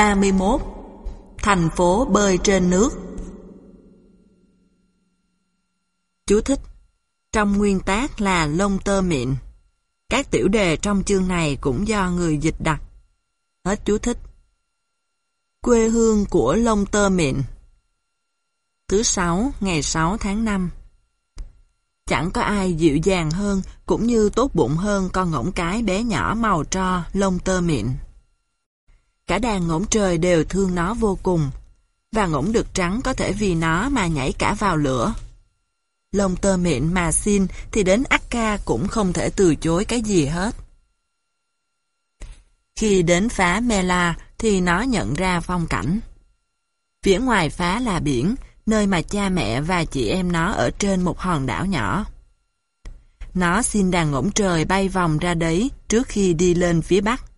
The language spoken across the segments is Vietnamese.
31. Thành phố bơi trên nước Chú thích Trong nguyên tác là lông tơ mịn. Các tiểu đề trong chương này cũng do người dịch đặt. Hết chú thích. Quê hương của lông tơ mịn Thứ sáu, ngày 6 tháng 5 Chẳng có ai dịu dàng hơn cũng như tốt bụng hơn con ngỗng cái bé nhỏ màu tro, lông tơ mịn. Cả đàn ngỗng trời đều thương nó vô cùng, và ngỗng đực trắng có thể vì nó mà nhảy cả vào lửa. Lông tơ mịn mà xin thì đến Akka cũng không thể từ chối cái gì hết. Khi đến phá Mela thì nó nhận ra phong cảnh. Phía ngoài phá là biển, nơi mà cha mẹ và chị em nó ở trên một hòn đảo nhỏ. Nó xin đàn ngỗng trời bay vòng ra đấy trước khi đi lên phía bắc.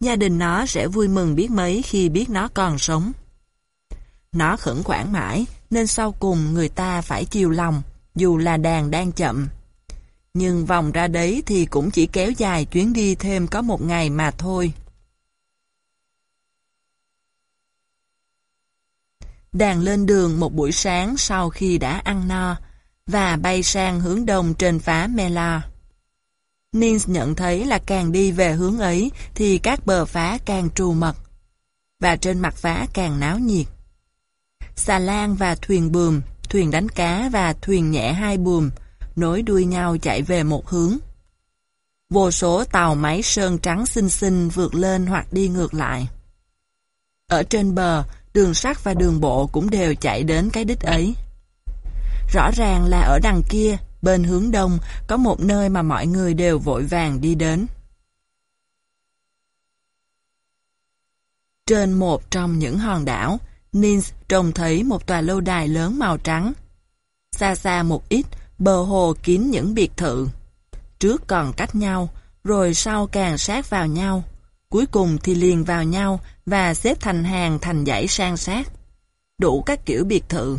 Gia đình nó sẽ vui mừng biết mấy khi biết nó còn sống. Nó khẩn khoản mãi, nên sau cùng người ta phải chiều lòng, dù là đàn đang chậm. Nhưng vòng ra đấy thì cũng chỉ kéo dài chuyến đi thêm có một ngày mà thôi. Đàn lên đường một buổi sáng sau khi đã ăn no, và bay sang hướng đông trên phá Mela. Nins nhận thấy là càng đi về hướng ấy thì các bờ phá càng trù mật, và trên mặt phá càng náo nhiệt. Xà lan và thuyền buồm, thuyền đánh cá và thuyền nhẹ hai buồm, nối đuôi nhau chạy về một hướng. Vô số tàu máy sơn trắng xinh xinh vượt lên hoặc đi ngược lại. Ở trên bờ, đường sắt và đường bộ cũng đều chạy đến cái đích ấy. Rõ ràng là ở đằng kia, bên hướng đông, có một nơi mà mọi người đều vội vàng đi đến. Trên một trong những hòn đảo, Nins trông thấy một tòa lâu đài lớn màu trắng. Xa xa một ít, bờ hồ kín những biệt thự. Trước còn cách nhau, rồi sau càng sát vào nhau. Cuối cùng thì liền vào nhau và xếp thành hàng thành dãy sang sát. Đủ các kiểu biệt thự.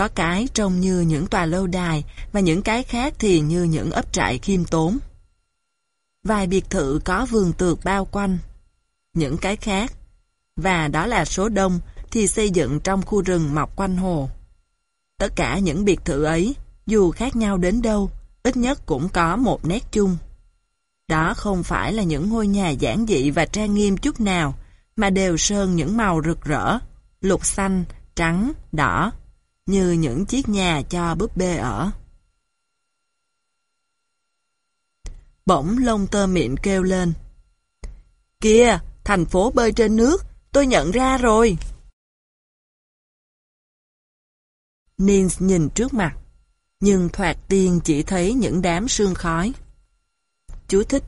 Có cái trông như những tòa lâu đài và những cái khác thì như những ấp trại khiêm tốn. Vài biệt thự có vườn tược bao quanh. Những cái khác, và đó là số đông, thì xây dựng trong khu rừng mọc quanh hồ. Tất cả những biệt thự ấy, dù khác nhau đến đâu, ít nhất cũng có một nét chung. Đó không phải là những ngôi nhà giản dị và trang nghiêm chút nào, mà đều sơn những màu rực rỡ, lục xanh, trắng, đỏ, như những chiếc nhà cho búp bê ở. Bỗng lông tơ miệng kêu lên. Kìa, thành phố bơi trên nước, tôi nhận ra rồi. Nins nhìn trước mặt, nhưng thoạt tiên chỉ thấy những đám sương khói. Chú thích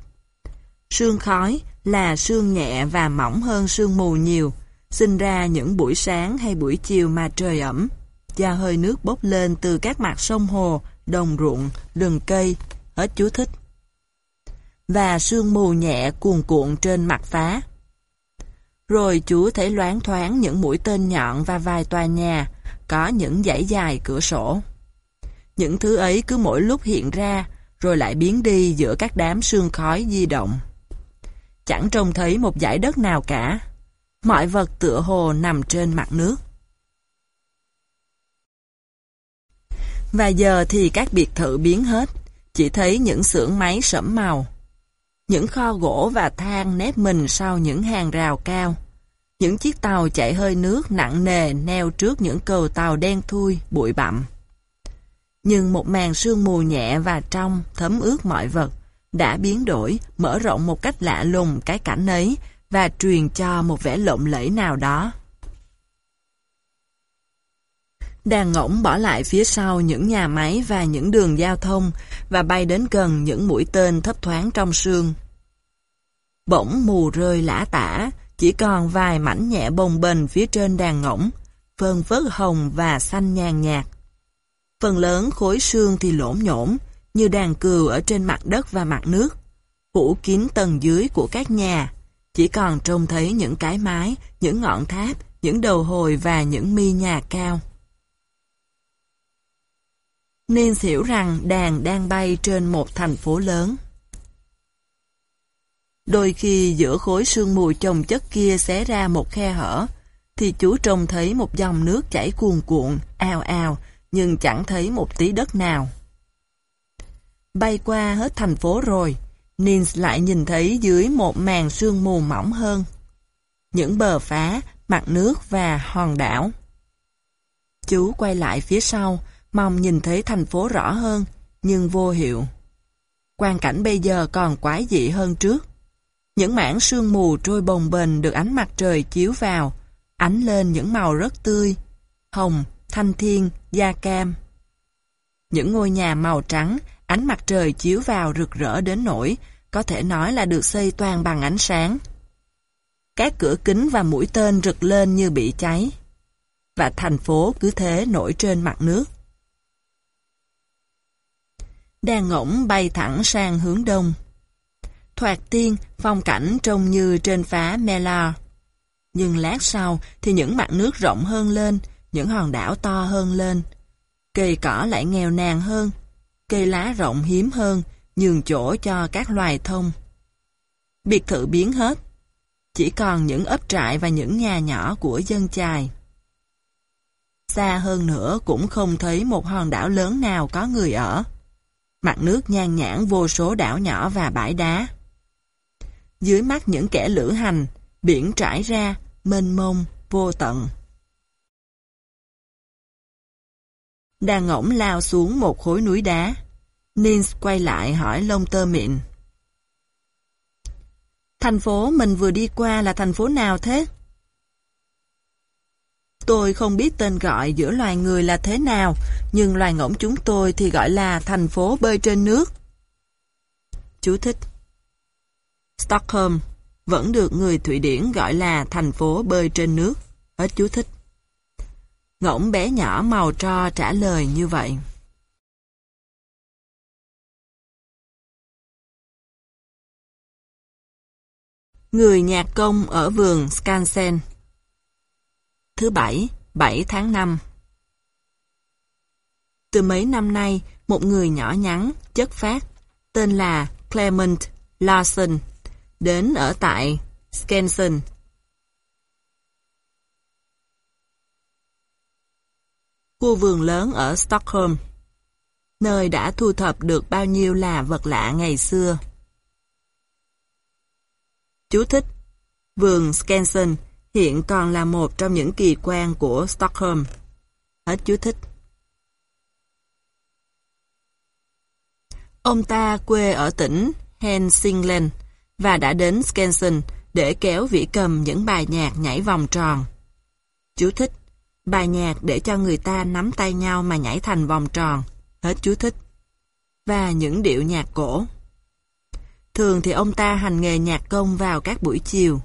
Sương khói là sương nhẹ và mỏng hơn sương mù nhiều, sinh ra những buổi sáng hay buổi chiều mà trời ẩm, và hơi nước bốc lên từ các mặt sông hồ, đồng ruộng, rừng cây, hết chú thích. Và sương mù nhẹ cuồn cuộn trên mặt phá. Rồi chú thấy loáng thoáng những mũi tên nhọn và vài tòa nhà, có những dãy dài cửa sổ. Những thứ ấy cứ mỗi lúc hiện ra, rồi lại biến đi giữa các đám sương khói di động. Chẳng trông thấy một dải đất nào cả. Mọi vật tựa hồ nằm trên mặt nước. Và giờ thì các biệt thự biến hết, chỉ thấy những xưởng máy sẫm màu. Những kho gỗ và than nép mình sau những hàng rào cao. Những chiếc tàu chạy hơi nước nặng nề neo trước những cầu tàu đen thui, bụi bặm. Nhưng một màn sương mù nhẹ và trong, thấm ướt mọi vật, đã biến đổi, mở rộng một cách lạ lùng cái cảnh ấy và truyền cho một vẻ lộn lẫy nào đó. Đàn ngỗng bỏ lại phía sau những nhà máy và những đường giao thông và bay đến gần những mũi tên thấp thoáng trong sương. Bỗng mù rơi lã tả, chỉ còn vài mảnh nhẹ bồng bềnh phía trên đàn ngỗng, phân phớt hồng và xanh nhàn nhạt. Phần lớn khối xương thì lỗm nhổm, như đàn cừu ở trên mặt đất và mặt nước, phủ kín tầng dưới của các nhà. Chỉ còn trông thấy những cái mái, những ngọn tháp, những đầu hồi và những mi nhà cao. Nên hiểu rằng đàn đang bay trên một thành phố lớn. Đôi khi giữa khối sương mù chồng chất kia xé ra một khe hở, thì chú trông thấy một dòng nước chảy cuồn cuộn, ào ào, nhưng chẳng thấy một tí đất nào. Bay qua hết thành phố rồi, Nins lại nhìn thấy dưới một màn sương mù mỏng hơn. Những bờ phá, mặt nước và hòn đảo. Chú quay lại phía sau, mong nhìn thấy thành phố rõ hơn, nhưng vô hiệu. Quan cảnh bây giờ còn quái dị hơn trước. Những mảng sương mù trôi bồng bềnh được ánh mặt trời chiếu vào, ánh lên những màu rất tươi, hồng, thanh thiên, da cam. Những ngôi nhà màu trắng, ánh mặt trời chiếu vào rực rỡ đến nỗi, có thể nói là được xây toàn bằng ánh sáng. Các cửa kính và mũi tên rực lên như bị cháy. Và thành phố cứ thế nổi trên mặt nước đang ngỗng bay thẳng sang hướng đông. Thoạt tiên, phong cảnh trông như trên phá Melar. Nhưng lát sau thì những mặt nước rộng hơn lên, những hòn đảo to hơn lên. Cây cỏ lại nghèo nàn hơn, cây lá rộng hiếm hơn, nhường chỗ cho các loài thông. Biệt thự biến hết, chỉ còn những ấp trại và những nhà nhỏ của dân chài. Xa hơn nữa cũng không thấy một hòn đảo lớn nào có người ở. Mặt nước nhan nhãn vô số đảo nhỏ và bãi đá. Dưới mắt những kẻ lữ hành, biển trải ra, mênh mông, vô tận. Đàn ngỗng lao xuống một khối núi đá. Nins quay lại hỏi lông tơ mịn. Thành phố mình vừa đi qua là thành phố nào thế? Tôi không biết tên gọi giữa loài người là thế nào, nhưng loài ngỗng chúng tôi thì gọi là thành phố bơi trên nước. Chú thích Stockholm vẫn được người Thụy Điển gọi là thành phố bơi trên nước. Hết chú thích. Ngỗng bé nhỏ màu tro trả lời như vậy. Người nhạc công ở vườn Skansen Thứ Bảy, 7 tháng 5 Từ mấy năm nay, một người nhỏ nhắn, chất phát, tên là Clement Larson, đến ở tại Skansen. Khu vườn lớn ở Stockholm, nơi đã thu thập được bao nhiêu là vật lạ ngày xưa. Chú thích Vườn Skansen hiện còn là một trong những kỳ quan của Stockholm. Hết chú thích. Ông ta quê ở tỉnh Hensingland và đã đến Skansen để kéo vĩ cầm những bài nhạc nhảy vòng tròn. Chú thích Bài nhạc để cho người ta nắm tay nhau mà nhảy thành vòng tròn. Hết chú thích. Và những điệu nhạc cổ. Thường thì ông ta hành nghề nhạc công vào các buổi chiều.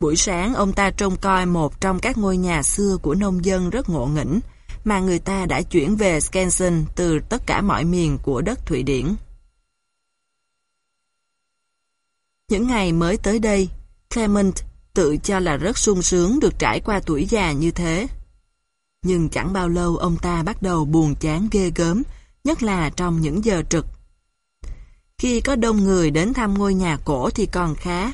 Buổi sáng ông ta trông coi một trong các ngôi nhà xưa của nông dân rất ngộ nghĩnh mà người ta đã chuyển về Skansen từ tất cả mọi miền của đất Thụy Điển. Những ngày mới tới đây, Clement tự cho là rất sung sướng được trải qua tuổi già như thế. Nhưng chẳng bao lâu ông ta bắt đầu buồn chán ghê gớm, nhất là trong những giờ trực. Khi có đông người đến thăm ngôi nhà cổ thì còn khá.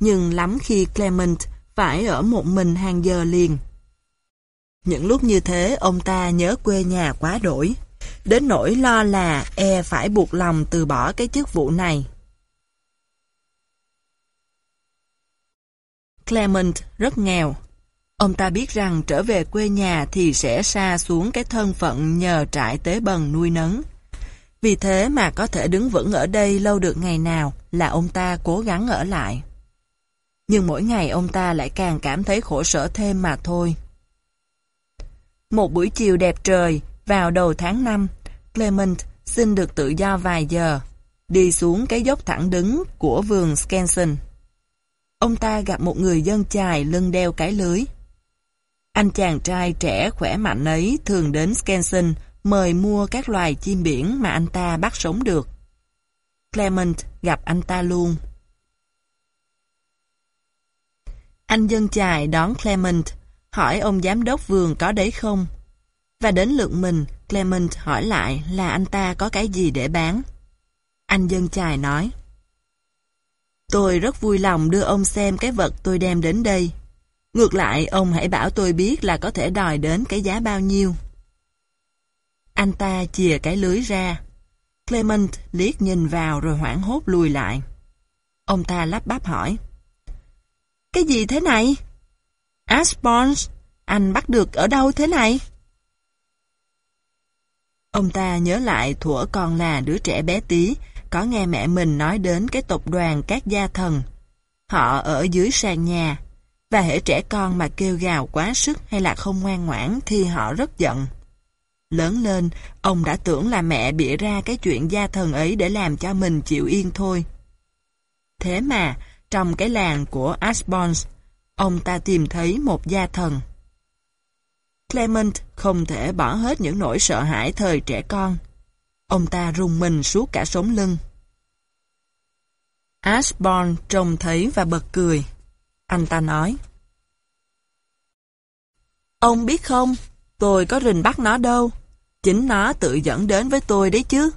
Nhưng lắm khi Clement phải ở một mình hàng giờ liền. Những lúc như thế ông ta nhớ quê nhà quá đổi, đến nỗi lo là e phải buộc lòng từ bỏ cái chức vụ này. Clement rất nghèo. Ông ta biết rằng trở về quê nhà thì sẽ xa xuống cái thân phận nhờ trại tế bần nuôi nấng. Vì thế mà có thể đứng vững ở đây lâu được ngày nào là ông ta cố gắng ở lại. Nhưng mỗi ngày ông ta lại càng cảm thấy khổ sở thêm mà thôi. Một buổi chiều đẹp trời, vào đầu tháng 5, Clement xin được tự do vài giờ, đi xuống cái dốc thẳng đứng của vườn Skansen. Ông ta gặp một người dân chài lưng đeo cái lưới. Anh chàng trai trẻ khỏe mạnh ấy thường đến Skansen mời mua các loài chim biển mà anh ta bắt sống được. Clement gặp anh ta luôn. Anh dân chài đón Clement, hỏi ông giám đốc vườn có đấy không? Và đến lượt mình, Clement hỏi lại là anh ta có cái gì để bán. Anh dân chài nói. Tôi rất vui lòng đưa ông xem cái vật tôi đem đến đây. Ngược lại, ông hãy bảo tôi biết là có thể đòi đến cái giá bao nhiêu. Anh ta chìa cái lưới ra. Clement liếc nhìn vào rồi hoảng hốt lùi lại. Ông ta lắp bắp hỏi. Cái gì thế này? Ashbourne, anh bắt được ở đâu thế này? Ông ta nhớ lại thuở còn là đứa trẻ bé tí, có nghe mẹ mình nói đến cái tộc đoàn các gia thần. Họ ở dưới sàn nhà, và hệ trẻ con mà kêu gào quá sức hay là không ngoan ngoãn thì họ rất giận. Lớn lên, ông đã tưởng là mẹ bịa ra cái chuyện gia thần ấy để làm cho mình chịu yên thôi. Thế mà, trong cái làng của Ashbourne, ông ta tìm thấy một gia thần. Clement không thể bỏ hết những nỗi sợ hãi thời trẻ con. Ông ta rùng mình suốt cả sống lưng. Ashbourne trông thấy và bật cười. Anh ta nói. Ông biết không, tôi có rình bắt nó đâu. Chính nó tự dẫn đến với tôi đấy chứ.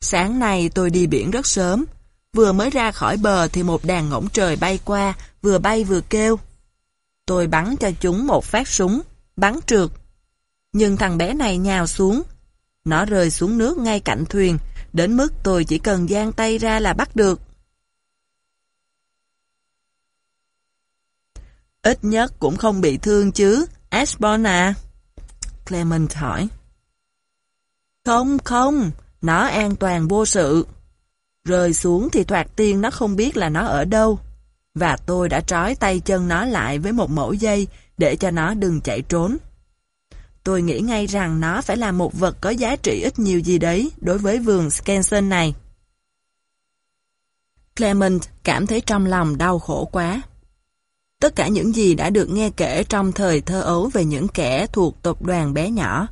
Sáng nay tôi đi biển rất sớm. Vừa mới ra khỏi bờ thì một đàn ngỗng trời bay qua, vừa bay vừa kêu. Tôi bắn cho chúng một phát súng, bắn trượt. Nhưng thằng bé này nhào xuống. Nó rơi xuống nước ngay cạnh thuyền, đến mức tôi chỉ cần giang tay ra là bắt được. Ít nhất cũng không bị thương chứ, Ashborn à? Clement hỏi. Không, không, nó an toàn vô sự. Rơi xuống thì thoạt tiên nó không biết là nó ở đâu. Và tôi đã trói tay chân nó lại với một mẫu dây để cho nó đừng chạy trốn. Tôi nghĩ ngay rằng nó phải là một vật có giá trị ít nhiều gì đấy đối với vườn Skansen này. Clement cảm thấy trong lòng đau khổ quá. Tất cả những gì đã được nghe kể trong thời thơ ấu về những kẻ thuộc tộc đoàn bé nhỏ,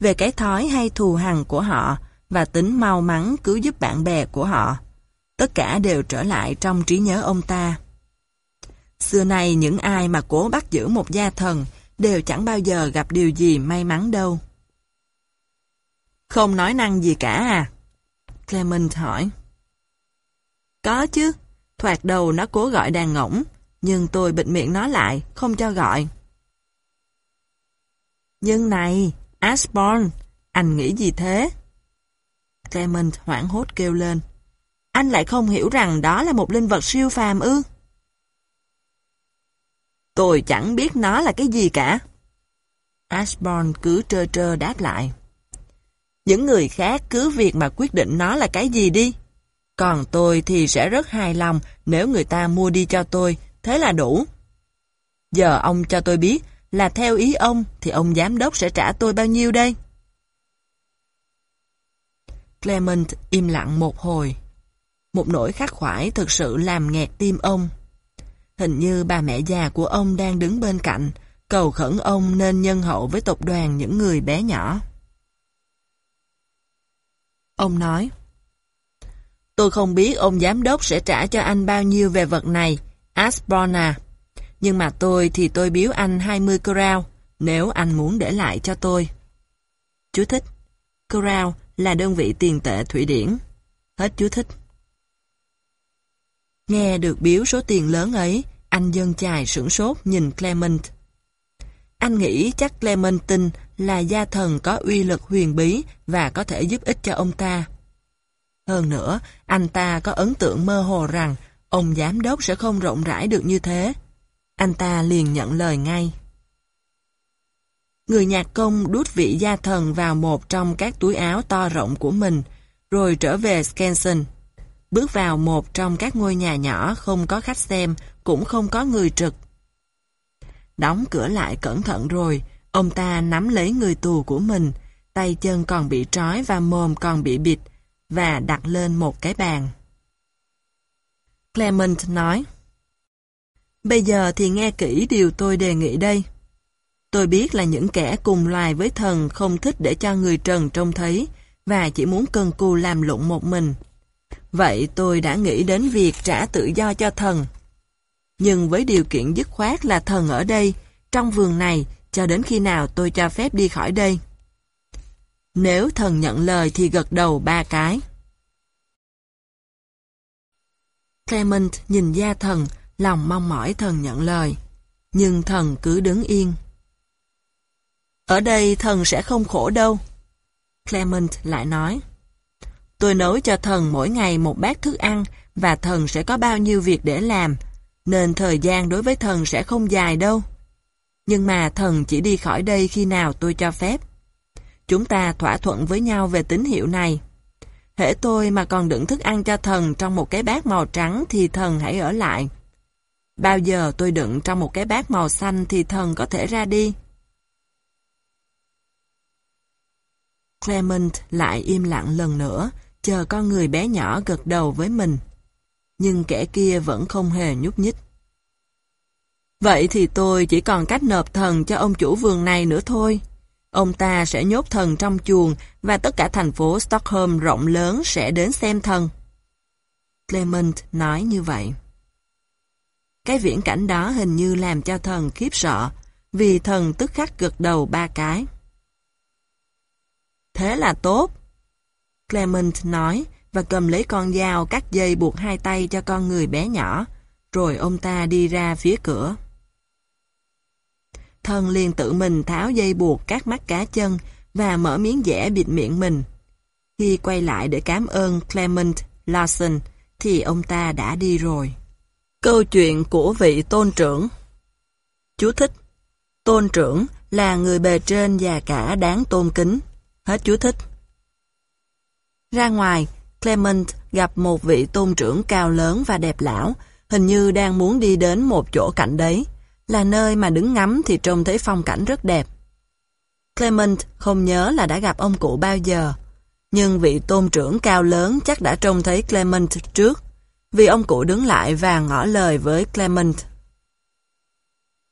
về cái thói hay thù hằn của họ và tính mau mắn cứu giúp bạn bè của họ. Tất cả đều trở lại trong trí nhớ ông ta. Xưa nay những ai mà cố bắt giữ một gia thần đều chẳng bao giờ gặp điều gì may mắn đâu. Không nói năng gì cả à? Clement hỏi. Có chứ, thoạt đầu nó cố gọi đàn ngỗng, nhưng tôi bịt miệng nó lại, không cho gọi. Nhưng này, Ashbourne, anh nghĩ gì thế? Clement hoảng hốt kêu lên. Anh lại không hiểu rằng đó là một linh vật siêu phàm ư? Tôi chẳng biết nó là cái gì cả. Ashbourne cứ trơ trơ đáp lại. Những người khác cứ việc mà quyết định nó là cái gì đi. Còn tôi thì sẽ rất hài lòng nếu người ta mua đi cho tôi, thế là đủ. Giờ ông cho tôi biết là theo ý ông thì ông giám đốc sẽ trả tôi bao nhiêu đây? Clement im lặng một hồi. Một nỗi khắc khoải thực sự làm nghẹt tim ông. Hình như bà mẹ già của ông đang đứng bên cạnh, cầu khẩn ông nên nhân hậu với tộc đoàn những người bé nhỏ. Ông nói, Tôi không biết ông giám đốc sẽ trả cho anh bao nhiêu về vật này, Asborna. Nhưng mà tôi thì tôi biếu anh 20 crown, nếu anh muốn để lại cho tôi. Chú thích. Crown là đơn vị tiền tệ Thụy Điển. Hết chú thích. Nghe được biếu số tiền lớn ấy, anh dân chài sửng sốt nhìn Clement. Anh nghĩ chắc Clement tin là gia thần có uy lực huyền bí và có thể giúp ích cho ông ta. Hơn nữa, anh ta có ấn tượng mơ hồ rằng ông giám đốc sẽ không rộng rãi được như thế. Anh ta liền nhận lời ngay. Người nhạc công đút vị gia thần vào một trong các túi áo to rộng của mình, rồi trở về Skansen. Bước vào một trong các ngôi nhà nhỏ không có khách xem, cũng không có người trực. Đóng cửa lại cẩn thận rồi, ông ta nắm lấy người tù của mình, tay chân còn bị trói và mồm còn bị bịt, và đặt lên một cái bàn. Clement nói, Bây giờ thì nghe kỹ điều tôi đề nghị đây. Tôi biết là những kẻ cùng loài với thần không thích để cho người trần trông thấy và chỉ muốn cân cù làm lụng một mình. Vậy tôi đã nghĩ đến việc trả tự do cho thần. Nhưng với điều kiện dứt khoát là thần ở đây, trong vườn này, cho đến khi nào tôi cho phép đi khỏi đây. Nếu thần nhận lời thì gật đầu ba cái. Clement nhìn ra thần, lòng mong mỏi thần nhận lời. Nhưng thần cứ đứng yên. Ở đây thần sẽ không khổ đâu. Clement lại nói. Tôi nấu cho thần mỗi ngày một bát thức ăn và thần sẽ có bao nhiêu việc để làm, nên thời gian đối với thần sẽ không dài đâu. Nhưng mà thần chỉ đi khỏi đây khi nào tôi cho phép. Chúng ta thỏa thuận với nhau về tín hiệu này. Hễ tôi mà còn đựng thức ăn cho thần trong một cái bát màu trắng thì thần hãy ở lại. Bao giờ tôi đựng trong một cái bát màu xanh thì thần có thể ra đi. Clement lại im lặng lần nữa, chờ con người bé nhỏ gật đầu với mình. Nhưng kẻ kia vẫn không hề nhúc nhích. Vậy thì tôi chỉ còn cách nộp thần cho ông chủ vườn này nữa thôi. Ông ta sẽ nhốt thần trong chuồng và tất cả thành phố Stockholm rộng lớn sẽ đến xem thần. Clement nói như vậy. Cái viễn cảnh đó hình như làm cho thần khiếp sợ, vì thần tức khắc gật đầu ba cái. Thế là tốt. Clement nói và cầm lấy con dao cắt dây buộc hai tay cho con người bé nhỏ, rồi ông ta đi ra phía cửa. thân liền tự mình tháo dây buộc các mắt cá chân và mở miếng dẻ bịt miệng mình. Khi quay lại để cảm ơn Clement Lawson thì ông ta đã đi rồi. Câu chuyện của vị tôn trưởng Chú thích Tôn trưởng là người bề trên và cả đáng tôn kính. Hết chú thích. Ra ngoài, Clement gặp một vị tôn trưởng cao lớn và đẹp lão, hình như đang muốn đi đến một chỗ cạnh đấy, là nơi mà đứng ngắm thì trông thấy phong cảnh rất đẹp. Clement không nhớ là đã gặp ông cụ bao giờ, nhưng vị tôn trưởng cao lớn chắc đã trông thấy Clement trước, vì ông cụ đứng lại và ngỏ lời với Clement.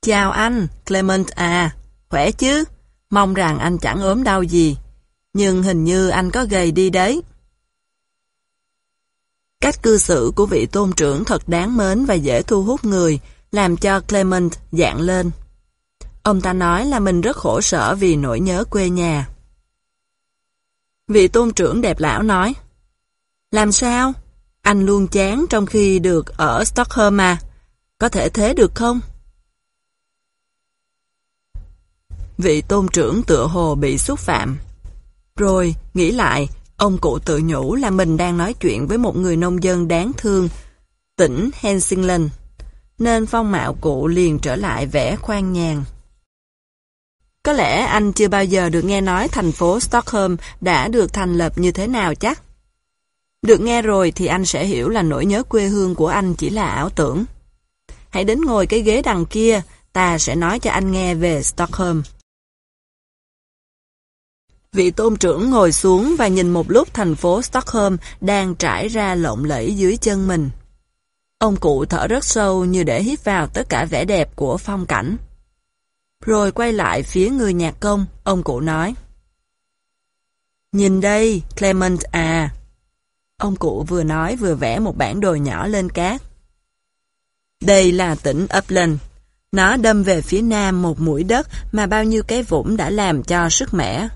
Chào anh, Clement à, khỏe chứ? Mong rằng anh chẳng ốm đau gì, nhưng hình như anh có gầy đi đấy. Cách cư xử của vị tôn trưởng thật đáng mến và dễ thu hút người, làm cho Clement dạng lên. Ông ta nói là mình rất khổ sở vì nỗi nhớ quê nhà. Vị tôn trưởng đẹp lão nói, Làm sao? Anh luôn chán trong khi được ở Stockholm mà. Có thể thế được không? Vị tôn trưởng tựa hồ bị xúc phạm. Rồi, nghĩ lại, ông cụ tự nhủ là mình đang nói chuyện với một người nông dân đáng thương, tỉnh Hensinglin, nên phong mạo cụ liền trở lại vẻ khoan nhàn. Có lẽ anh chưa bao giờ được nghe nói thành phố Stockholm đã được thành lập như thế nào chắc. Được nghe rồi thì anh sẽ hiểu là nỗi nhớ quê hương của anh chỉ là ảo tưởng. Hãy đến ngồi cái ghế đằng kia, ta sẽ nói cho anh nghe về Stockholm. Vị tôn trưởng ngồi xuống và nhìn một lúc thành phố Stockholm đang trải ra lộng lẫy dưới chân mình. Ông cụ thở rất sâu như để hít vào tất cả vẻ đẹp của phong cảnh. Rồi quay lại phía người nhạc công, ông cụ nói. Nhìn đây, Clement à. Ông cụ vừa nói vừa vẽ một bản đồ nhỏ lên cát. Đây là tỉnh Upland. Nó đâm về phía nam một mũi đất mà bao nhiêu cái vũng đã làm cho sức mẻ.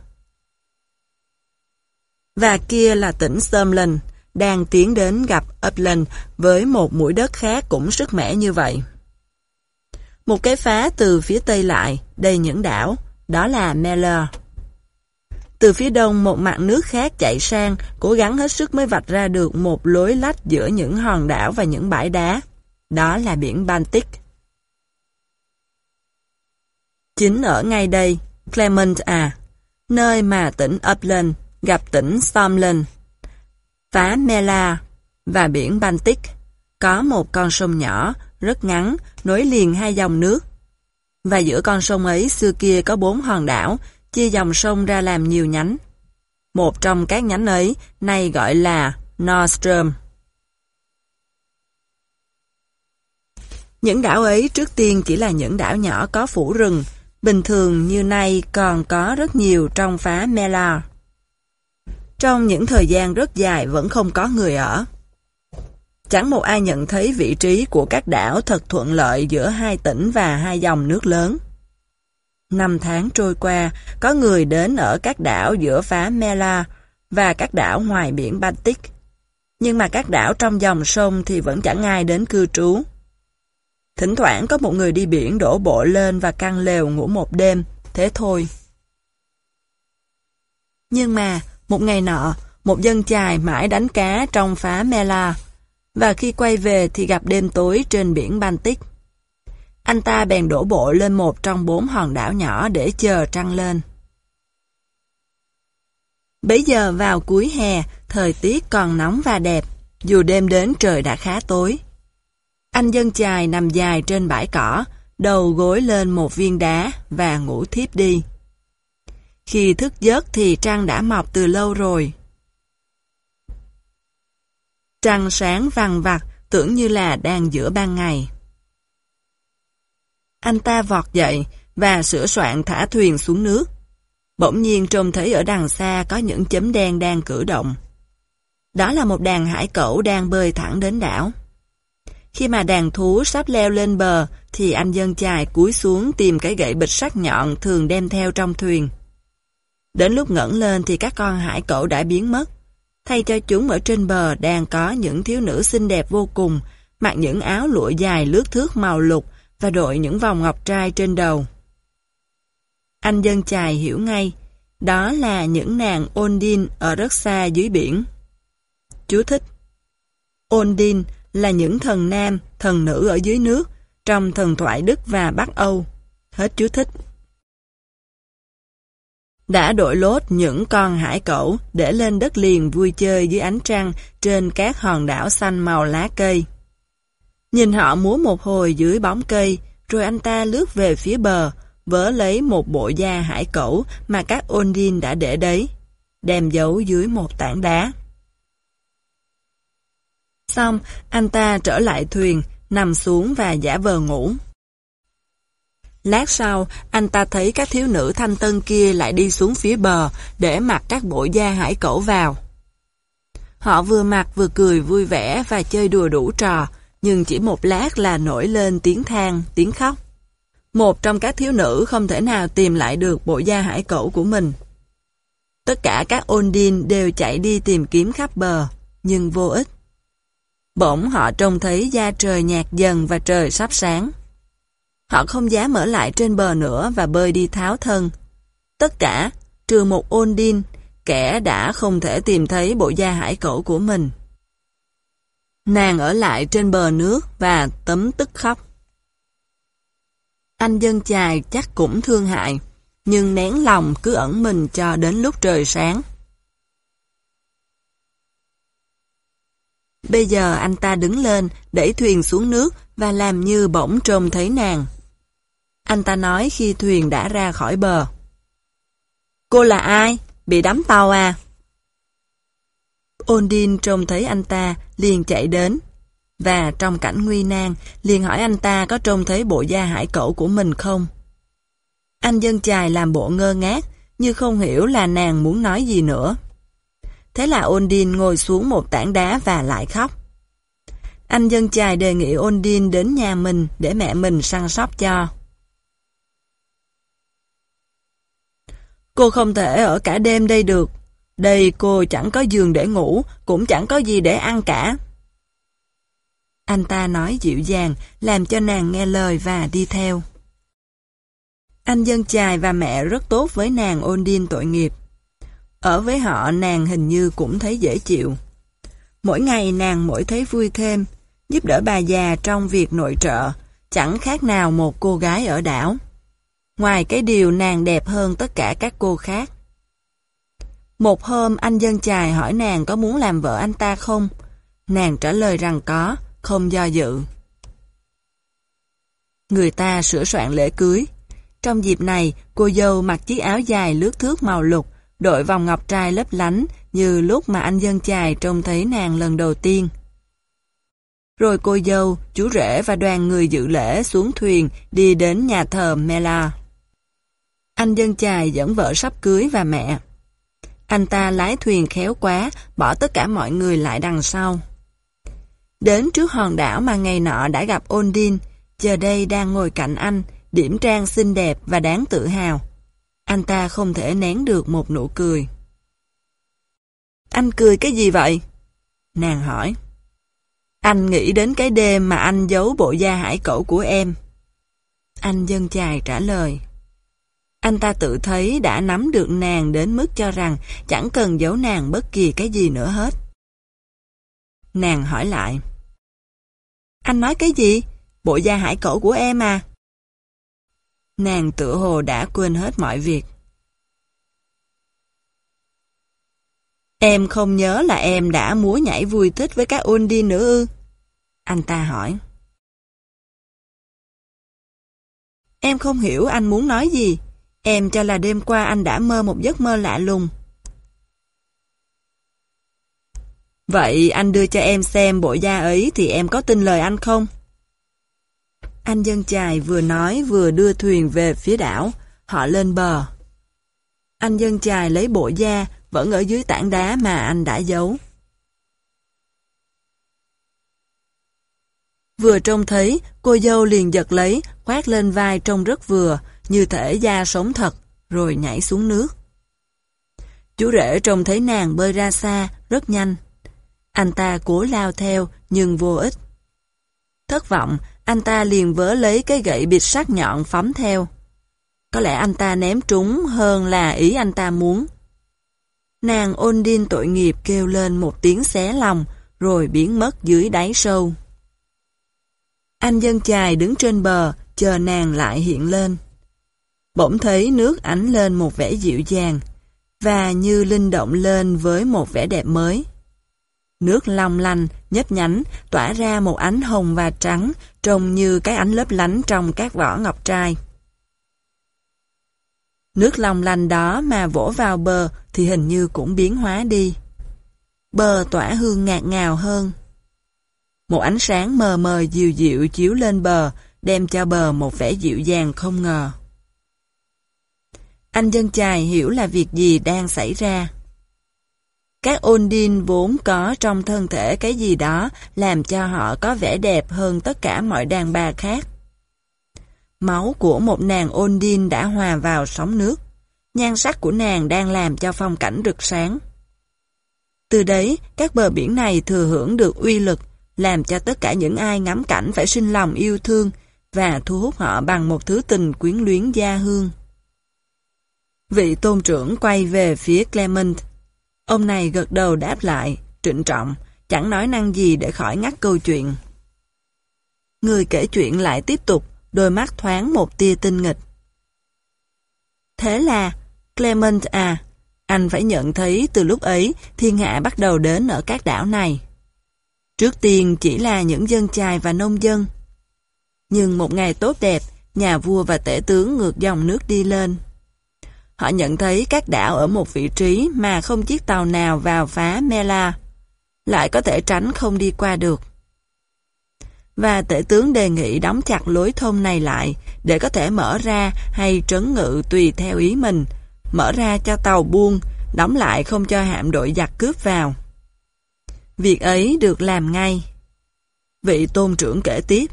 Và kia là tỉnh Sumland, đang tiến đến gặp Upland với một mũi đất khác cũng sức mẻ như vậy. Một cái phá từ phía tây lại, đầy những đảo, đó là Meller. Từ phía đông một mặt nước khác chạy sang, cố gắng hết sức mới vạch ra được một lối lách giữa những hòn đảo và những bãi đá. Đó là biển Baltic. Chính ở ngay đây, Clement à, nơi mà tỉnh Upland gặp tỉnh Stormland, phá Mela và biển Baltic, có một con sông nhỏ, rất ngắn, nối liền hai dòng nước. Và giữa con sông ấy xưa kia có bốn hòn đảo, chia dòng sông ra làm nhiều nhánh. Một trong các nhánh ấy nay gọi là Nordstrom. Những đảo ấy trước tiên chỉ là những đảo nhỏ có phủ rừng, bình thường như nay còn có rất nhiều trong phá Mela. Trong những thời gian rất dài vẫn không có người ở. Chẳng một ai nhận thấy vị trí của các đảo thật thuận lợi giữa hai tỉnh và hai dòng nước lớn. Năm tháng trôi qua, có người đến ở các đảo giữa phá Mela và các đảo ngoài biển Baltic. nhưng mà các đảo trong dòng sông thì vẫn chẳng ai đến cư trú. Thỉnh thoảng có một người đi biển đổ bộ lên và căng lều ngủ một đêm, thế thôi. Nhưng mà, một ngày nọ, một dân chài mãi đánh cá trong phá Mela, và khi quay về thì gặp đêm tối trên biển Baltic. Anh ta bèn đổ bộ lên một trong bốn hòn đảo nhỏ để chờ trăng lên. Bấy giờ vào cuối hè, thời tiết còn nóng và đẹp, dù đêm đến trời đã khá tối. Anh dân chài nằm dài trên bãi cỏ, đầu gối lên một viên đá và ngủ thiếp đi. Khi thức giấc thì trăng đã mọc từ lâu rồi. Trăng sáng vằng vặt, tưởng như là đang giữa ban ngày. Anh ta vọt dậy và sửa soạn thả thuyền xuống nước. Bỗng nhiên trông thấy ở đằng xa có những chấm đen đang cử động. Đó là một đàn hải cẩu đang bơi thẳng đến đảo. Khi mà đàn thú sắp leo lên bờ, thì anh dân chài cúi xuống tìm cái gậy bịch sắc nhọn thường đem theo trong thuyền. Đến lúc ngẩng lên thì các con hải cẩu đã biến mất. Thay cho chúng ở trên bờ đang có những thiếu nữ xinh đẹp vô cùng, mặc những áo lụa dài lướt thước màu lục và đội những vòng ngọc trai trên đầu. Anh dân chài hiểu ngay, đó là những nàng Ondin ở rất xa dưới biển. Chú thích Ondin là những thần nam, thần nữ ở dưới nước, trong thần thoại Đức và Bắc Âu. Hết chú thích. Đã đội lốt những con hải cẩu để lên đất liền vui chơi dưới ánh trăng trên các hòn đảo xanh màu lá cây. Nhìn họ múa một hồi dưới bóng cây, rồi anh ta lướt về phía bờ, vớ lấy một bộ da hải cẩu mà các Ondine đã để đấy, đem giấu dưới một tảng đá. Xong, anh ta trở lại thuyền, nằm xuống và giả vờ ngủ. Lát sau, anh ta thấy các thiếu nữ thanh tân kia lại đi xuống phía bờ để mặc các bộ da hải cẩu vào. Họ vừa mặc vừa cười vui vẻ và chơi đùa đủ trò, nhưng chỉ một lát là nổi lên tiếng than, tiếng khóc. Một trong các thiếu nữ không thể nào tìm lại được bộ da hải cẩu của mình. Tất cả các Ondine đều chạy đi tìm kiếm khắp bờ, nhưng vô ích. Bỗng họ trông thấy da trời nhạt dần và trời sắp sáng. Họ không dám mở lại trên bờ nữa và bơi đi tháo thân. Tất cả, trừ một Ondine, kẻ đã không thể tìm thấy bộ da hải cẩu của mình. Nàng ở lại trên bờ nước và tấm tức khóc. Anh dân chài chắc cũng thương hại, nhưng nén lòng cứ ẩn mình cho đến lúc trời sáng. Bây giờ anh ta đứng lên, đẩy thuyền xuống nước và làm như bỗng trông thấy nàng. Anh ta nói khi thuyền đã ra khỏi bờ. Cô là ai? Bị đắm tàu à? Ondin trông thấy anh ta, liền chạy đến. Và trong cảnh nguy nan, liền hỏi anh ta có trông thấy bộ da hải cẩu của mình không? Anh dân chài làm bộ ngơ ngác, như không hiểu là nàng muốn nói gì nữa. Thế là Ondine ngồi xuống một tảng đá và lại khóc. Anh dân chài đề nghị Ondine đến nhà mình để mẹ mình săn sóc cho. Cô không thể ở cả đêm đây được. Đây cô chẳng có giường để ngủ, cũng chẳng có gì để ăn cả. Anh ta nói dịu dàng, làm cho nàng nghe lời và đi theo. Anh dân chài và mẹ rất tốt với nàng Ondine tội nghiệp. Ở với họ nàng hình như cũng thấy dễ chịu. Mỗi ngày nàng mỗi thấy vui thêm, giúp đỡ bà già trong việc nội trợ, chẳng khác nào một cô gái ở đảo. Ngoài cái điều nàng đẹp hơn tất cả các cô khác. Một hôm anh dân chài hỏi nàng có muốn làm vợ anh ta không? Nàng trả lời rằng có, không do dự. Người ta sửa soạn lễ cưới. Trong dịp này, cô dâu mặc chiếc áo dài lướt thước màu lục, đội vòng ngọc trai lấp lánh như lúc mà anh dân chài trông thấy nàng lần đầu tiên. Rồi cô dâu, chú rể và đoàn người dự lễ xuống thuyền đi đến nhà thờ Mela. Anh dân chài dẫn vợ sắp cưới và mẹ. Anh ta lái thuyền khéo quá, bỏ tất cả mọi người lại đằng sau. Đến trước hòn đảo mà ngày nọ đã gặp Ondine, giờ đây đang ngồi cạnh anh, điểm trang xinh đẹp và đáng tự hào. Anh ta không thể nén được một nụ cười. Anh cười cái gì vậy? Nàng hỏi. Anh nghĩ đến cái đêm mà anh giấu bộ da hải cẩu của em. Anh dân chài trả lời. Anh ta tự thấy đã nắm được nàng đến mức cho rằng chẳng cần giấu nàng bất kỳ cái gì nữa hết. Nàng hỏi lại. Anh nói cái gì? Bộ da hải cẩu của em à? Nàng tự hồ đã quên hết mọi việc. Em không nhớ là em đã múa nhảy vui thích với các ôn đi nữa ư? Anh ta hỏi. Em không hiểu anh muốn nói gì. Em cho là đêm qua anh đã mơ một giấc mơ lạ lùng. Vậy anh đưa cho em xem bộ da ấy thì em có tin lời anh không? Anh dân chài vừa nói vừa đưa thuyền về phía đảo, họ lên bờ. Anh dân chài lấy bộ da vẫn ở dưới tảng đá mà anh đã giấu. Vừa trông thấy, cô dâu liền giật lấy, khoát lên vai trông rất vừa, như thể da sống thật, rồi nhảy xuống nước. Chú rể trông thấy nàng bơi ra xa, rất nhanh. Anh ta cố lao theo, nhưng vô ích. Thất vọng, anh ta liền vớ lấy cái gậy bịt sắc nhọn phóng theo. Có lẽ anh ta ném trúng hơn là ý anh ta muốn. Nàng ôn điên tội nghiệp kêu lên một tiếng xé lòng, rồi biến mất dưới đáy sâu. Anh dân chài đứng trên bờ, chờ nàng lại hiện lên. Bỗng thấy nước ánh lên một vẻ dịu dàng, và như linh động lên với một vẻ đẹp mới. Nước long lanh, nhấp nhánh, tỏa ra một ánh hồng và trắng, trông như cái ánh lấp lánh trong các vỏ ngọc trai. Nước lòng lành đó mà vỗ vào bờ thì hình như cũng biến hóa đi. Bờ tỏa hương ngạt ngào hơn. Một ánh sáng mờ mờ dịu dịu chiếu lên bờ, đem cho bờ một vẻ dịu dàng không ngờ. Anh dân chài hiểu là việc gì đang xảy ra. Các Ondine vốn có trong thân thể cái gì đó làm cho họ có vẻ đẹp hơn tất cả mọi đàn bà khác. Máu của một nàng Ondine đã hòa vào sóng nước. Nhan sắc của nàng đang làm cho phong cảnh rực sáng. Từ đấy, các bờ biển này thừa hưởng được uy lực, làm cho tất cả những ai ngắm cảnh phải sinh lòng yêu thương và thu hút họ bằng một thứ tình quyến luyến gia hương. Vị tôn trưởng quay về phía Clement. Ông này gật đầu đáp lại, trịnh trọng, chẳng nói năng gì để khỏi ngắt câu chuyện. Người kể chuyện lại tiếp tục, đôi mắt thoáng một tia tinh nghịch. Thế là, Clement à, anh phải nhận thấy từ lúc ấy thiên hạ bắt đầu đến ở các đảo này. Trước tiên chỉ là những dân chài và nông dân. Nhưng một ngày tốt đẹp, nhà vua và tể tướng ngược dòng nước đi lên. Họ nhận thấy các đảo ở một vị trí mà không chiếc tàu nào vào phá Mela, lại có thể tránh không đi qua được. Và tể tướng đề nghị đóng chặt lối thông này lại để có thể mở ra hay trấn ngự tùy theo ý mình, mở ra cho tàu buông, đóng lại không cho hạm đội giặc cướp vào. Việc ấy được làm ngay. Vị tôn trưởng kể tiếp.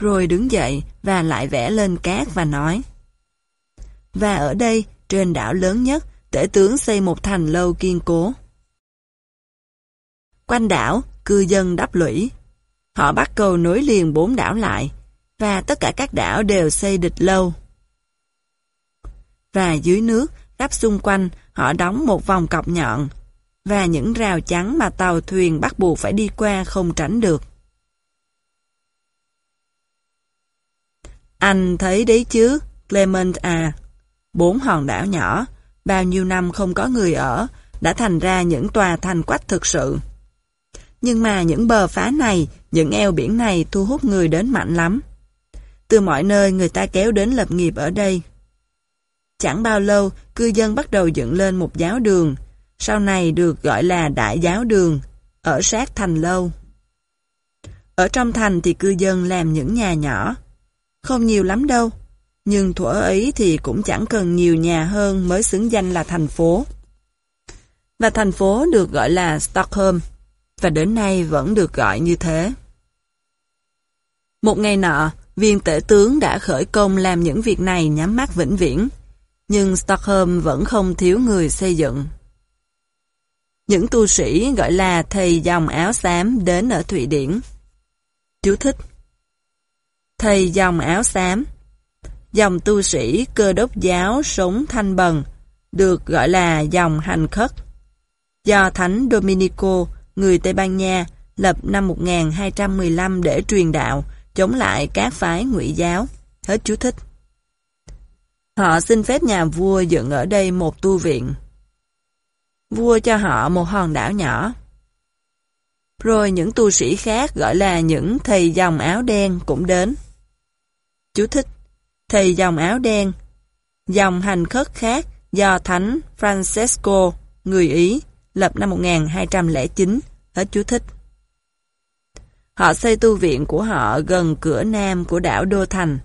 Rồi đứng dậy và lại vẽ lên cát và nói. Và ở đây, trên đảo lớn nhất, tể tướng xây một thành lâu kiên cố. Quanh đảo, cư dân đắp lũy. Họ bắt cầu nối liền bốn đảo lại, và tất cả các đảo đều xây địch lâu. Và dưới nước, đắp xung quanh, họ đóng một vòng cọc nhọn, và những rào chắn mà tàu thuyền bắt buộc phải đi qua không tránh được. Anh thấy đấy chứ, Clement à, bốn hòn đảo nhỏ, bao nhiêu năm không có người ở, đã thành ra những tòa thành quách thực sự. Nhưng mà những bờ phá này, những eo biển này thu hút người đến mạnh lắm. Từ mọi nơi người ta kéo đến lập nghiệp ở đây. Chẳng bao lâu, cư dân bắt đầu dựng lên một giáo đường, sau này được gọi là Đại Giáo Đường, ở sát thành lâu. Ở trong thành thì cư dân làm những nhà nhỏ. Không nhiều lắm đâu, nhưng thuở ấy thì cũng chẳng cần nhiều nhà hơn mới xứng danh là thành phố. Và thành phố được gọi là Stockholm, và đến nay vẫn được gọi như thế. Một ngày nọ, viên tể tướng đã khởi công làm những việc này nhắm mắt vĩnh viễn, nhưng Stockholm vẫn không thiếu người xây dựng. Những tu sĩ gọi là thầy dòng áo xám đến ở Thụy Điển. Chú thích Thầy dòng áo xám Dòng tu sĩ cơ đốc giáo sống thanh bần, được gọi là dòng hành khất. Do Thánh Dominico, người Tây Ban Nha, lập năm 1215 để truyền đạo, chống lại các phái ngụy giáo. Hết chú thích. Họ xin phép nhà vua dựng ở đây một tu viện. Vua cho họ một hòn đảo nhỏ. Rồi những tu sĩ khác gọi là những thầy dòng áo đen cũng đến. Chú thích thì dòng áo đen Dòng hành khất khác do Thánh Francesco, người Ý, lập năm 1209, hết chú thích. Họ xây tu viện của họ gần cửa nam của đảo Đô Thành.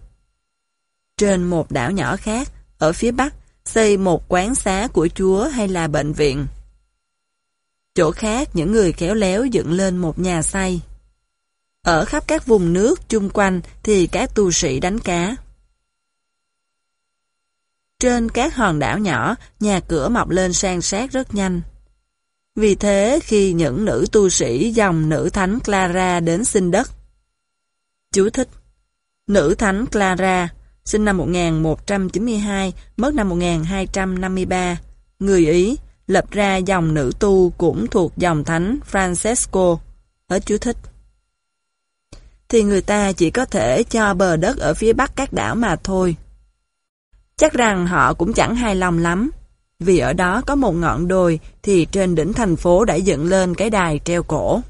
Trên một đảo nhỏ khác, ở phía bắc, xây một quán xá của Chúa hay là bệnh viện. Chỗ khác, những người khéo léo dựng lên một nhà xây. Ở khắp các vùng nước chung quanh thì các tu sĩ đánh cá. Trên các hòn đảo nhỏ, nhà cửa mọc lên sang sát rất nhanh. Vì thế, khi những nữ tu sĩ dòng nữ thánh Clara đến xin đất. Chú thích Nữ thánh Clara, sinh năm 1192, mất năm 1253, người Ý, lập ra dòng nữ tu cũng thuộc dòng thánh Francesco. Hết chú thích. Thì người ta chỉ có thể cho bờ đất ở phía bắc các đảo mà thôi. Chắc rằng họ cũng chẳng hài lòng lắm, vì ở đó có một ngọn đồi thì trên đỉnh thành phố đã dựng lên cái đài treo cổ.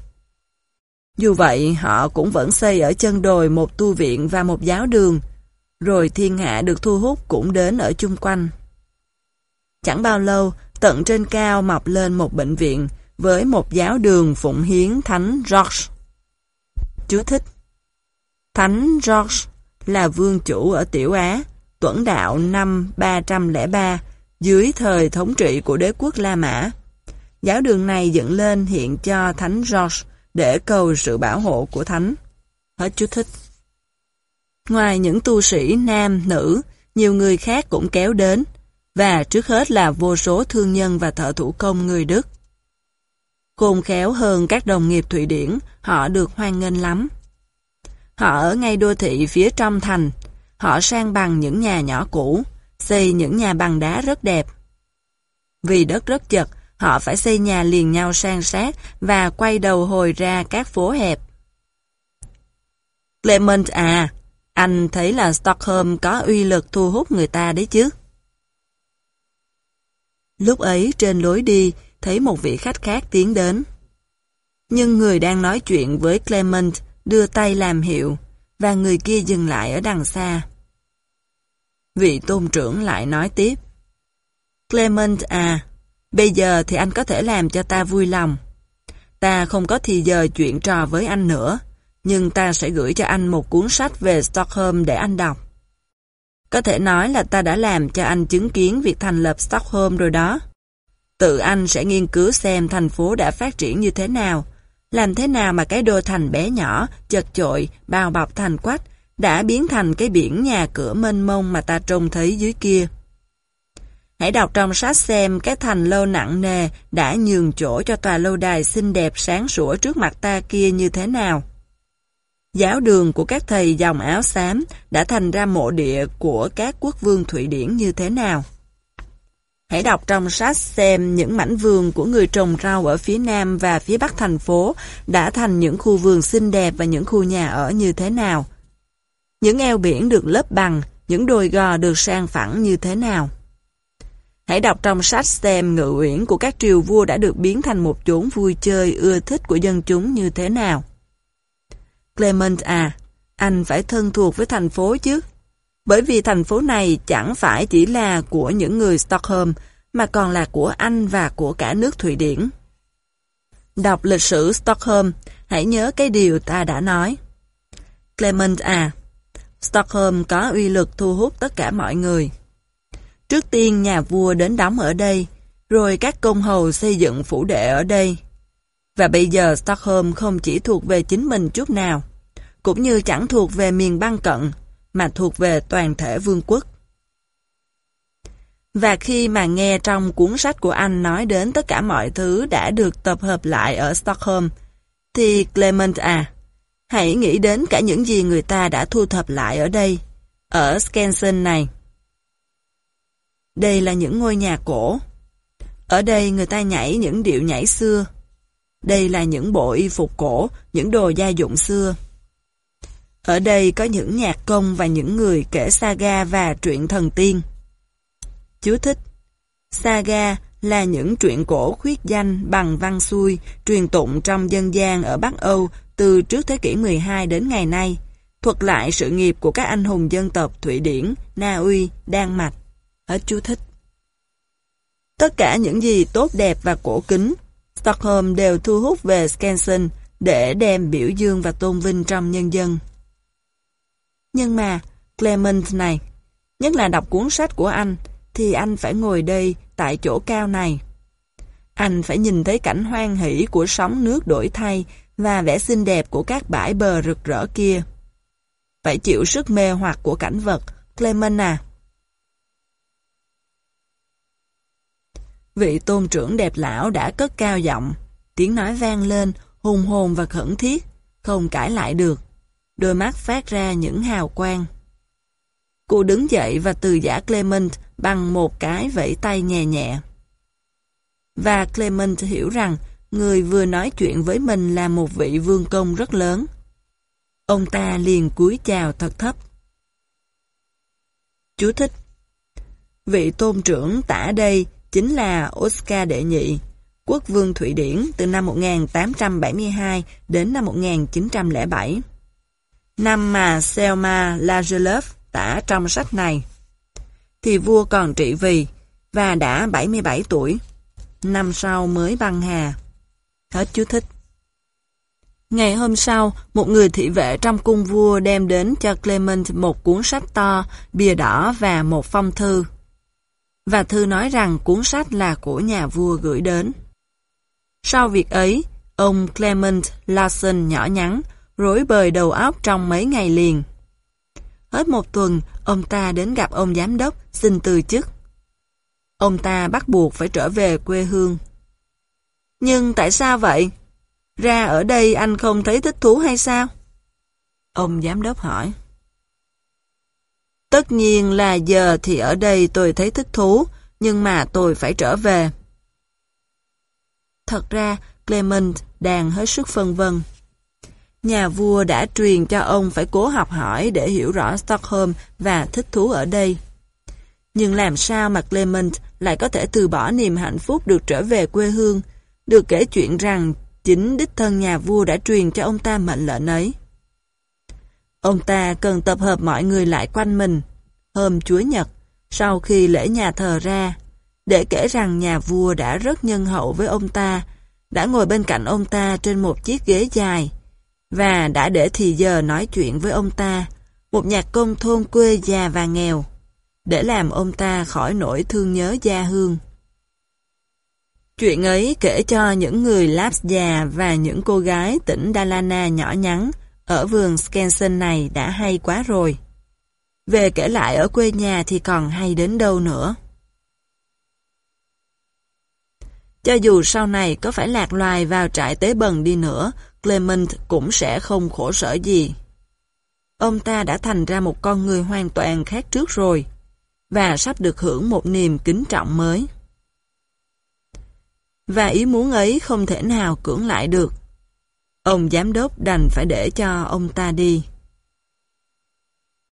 Dù vậy, họ cũng vẫn xây ở chân đồi một tu viện và một giáo đường, rồi thiên hạ được thu hút cũng đến ở chung quanh. Chẳng bao lâu, tận trên cao mọc lên một bệnh viện với một giáo đường phụng hiến Thánh George. Chú thích Thánh George là vương chủ ở Tiểu Á, tuẩn đạo năm 303 dưới thời thống trị của đế quốc La Mã. Giáo đường này dựng lên hiện cho Thánh George để cầu sự bảo hộ của Thánh. Hết chú thích. Ngoài những tu sĩ nam, nữ, nhiều người khác cũng kéo đến, và trước hết là vô số thương nhân và thợ thủ công người Đức. Khôn khéo hơn các đồng nghiệp Thụy Điển, họ được hoan nghênh lắm. Họ ở ngay đô thị phía trong thành, họ sang bằng những nhà nhỏ cũ, xây những nhà bằng đá rất đẹp. Vì đất rất chật, họ phải xây nhà liền nhau sang sát và quay đầu hồi ra các phố hẹp. Clement à, anh thấy là Stockholm có uy lực thu hút người ta đấy chứ. Lúc ấy trên lối đi, thấy một vị khách khác tiến đến. Nhưng người đang nói chuyện với Clement đưa tay làm hiệu, và người kia dừng lại ở đằng xa. Vị tôn trưởng lại nói tiếp. Clement à, bây giờ thì anh có thể làm cho ta vui lòng. Ta không có thì giờ chuyện trò với anh nữa, nhưng ta sẽ gửi cho anh một cuốn sách về Stockholm để anh đọc. Có thể nói là ta đã làm cho anh chứng kiến việc thành lập Stockholm rồi đó. Tự anh sẽ nghiên cứu xem thành phố đã phát triển như thế nào, làm thế nào mà cái đô thành bé nhỏ, chật chội, bao bọc thành quách, đã biến thành cái biển nhà cửa mênh mông mà ta trông thấy dưới kia. Hãy đọc trong sách xem cái thành lâu nặng nề đã nhường chỗ cho tòa lâu đài xinh đẹp sáng sủa trước mặt ta kia như thế nào. Giáo đường của các thầy dòng áo xám đã thành ra mộ địa của các quốc vương Thụy Điển như thế nào. Hãy đọc trong sách xem những mảnh vườn của người trồng rau ở phía nam và phía bắc thành phố đã thành những khu vườn xinh đẹp và những khu nhà ở như thế nào. Những eo biển được lấp bằng, những đồi gò được sang phẳng như thế nào. Hãy đọc trong sách xem ngự uyển của các triều vua đã được biến thành một chốn vui chơi ưa thích của dân chúng như thế nào. Clement à, anh phải thân thuộc với thành phố chứ. Bởi vì thành phố này chẳng phải chỉ là của những người Stockholm, mà còn là của anh và của cả nước Thụy Điển. Đọc lịch sử Stockholm, hãy nhớ cái điều ta đã nói. Clement à, Stockholm có uy lực thu hút tất cả mọi người. Trước tiên nhà vua đến đóng ở đây, rồi các công hầu xây dựng phủ đệ ở đây. Và bây giờ Stockholm không chỉ thuộc về chính mình chút nào, cũng như chẳng thuộc về miền băng cận, mà thuộc về toàn thể vương quốc. Và khi mà nghe trong cuốn sách của anh nói đến tất cả mọi thứ đã được tập hợp lại ở Stockholm, thì Clement à, hãy nghĩ đến cả những gì người ta đã thu thập lại ở đây, ở Skansen này. Đây là những ngôi nhà cổ. Ở đây người ta nhảy những điệu nhảy xưa. Đây là những bộ y phục cổ, những đồ gia dụng xưa. Ở đây có những nhạc công và những người kể saga và truyện thần tiên. Chú thích Saga là những truyện cổ khuyết danh bằng văn xuôi truyền tụng trong dân gian ở Bắc Âu từ trước thế kỷ 12 đến ngày nay, thuật lại sự nghiệp của các anh hùng dân tộc Thụy Điển, Na Uy, Đan Mạch. Hết chú thích. Tất cả những gì tốt đẹp và cổ kính, Stockholm đều thu hút về Skansen để đem biểu dương và tôn vinh trong nhân dân. Nhưng mà, Clement này, nhất là đọc cuốn sách của anh, thì anh phải ngồi đây tại chỗ cao này. Anh phải nhìn thấy cảnh hoan hỷ của sóng nước đổi thay và vẻ xinh đẹp của các bãi bờ rực rỡ kia. Phải chịu sức mê hoặc của cảnh vật, Clement à. Vị tôn trưởng đẹp lão đã cất cao giọng, tiếng nói vang lên, hùng hồn và khẩn thiết, không cãi lại được. Đôi mắt phát ra những hào quang. Cô đứng dậy và từ giả Clement bằng một cái vẫy tay nhẹ nhẹ. Và Clement hiểu rằng người vừa nói chuyện với mình là một vị vương công rất lớn. Ông ta liền cúi chào thật thấp. Chú thích Vị tôn trưởng tả đây chính là Oscar Đệ Nhị, quốc vương Thụy Điển từ năm 1872 đến năm 1907. Năm mà Selma Lagerlöf tả trong sách này thì vua còn trị vì và đã 77 tuổi. Năm sau mới băng hà. Hết chú thích. Ngày hôm sau, một người thị vệ trong cung vua đem đến cho Clement một cuốn sách to, bìa đỏ và một phong thư. Và thư nói rằng cuốn sách là của nhà vua gửi đến. Sau việc ấy, ông Clement Lawson nhỏ nhắn, rối bời đầu óc trong mấy ngày liền. Hết một tuần, ông ta đến gặp ông giám đốc, xin từ chức. Ông ta bắt buộc phải trở về quê hương. Nhưng tại sao vậy? Ra ở đây anh không thấy thích thú hay sao? Ông giám đốc hỏi. Tất nhiên là giờ thì ở đây tôi thấy thích thú, nhưng mà tôi phải trở về. Thật ra, Clement đang hết sức phân vân. Nhà vua đã truyền cho ông phải cố học hỏi để hiểu rõ Stockholm và thích thú ở đây. Nhưng làm sao mà Clement lại có thể từ bỏ niềm hạnh phúc được trở về quê hương, được kể chuyện rằng chính đích thân nhà vua đã truyền cho ông ta mệnh lệnh ấy. Ông ta cần tập hợp mọi người lại quanh mình, hôm Chúa Nhật, sau khi lễ nhà thờ ra, để kể rằng nhà vua đã rất nhân hậu với ông ta, đã ngồi bên cạnh ông ta trên một chiếc ghế dài, và đã để thì giờ nói chuyện với ông ta, một nhạc công thôn quê già và nghèo, để làm ông ta khỏi nỗi thương nhớ gia hương. Chuyện ấy kể cho những người Laps già và những cô gái tỉnh Dalana nhỏ nhắn ở vườn Skansen này đã hay quá rồi. Về kể lại ở quê nhà thì còn hay đến đâu nữa. Cho dù sau này có phải lạc loài vào trại tế bần đi nữa, Clement cũng sẽ không khổ sở gì. Ông ta đã thành ra một con người hoàn toàn khác trước rồi, và sắp được hưởng một niềm kính trọng mới. Và ý muốn ấy không thể nào cưỡng lại được. Ông giám đốc đành phải để cho ông ta đi.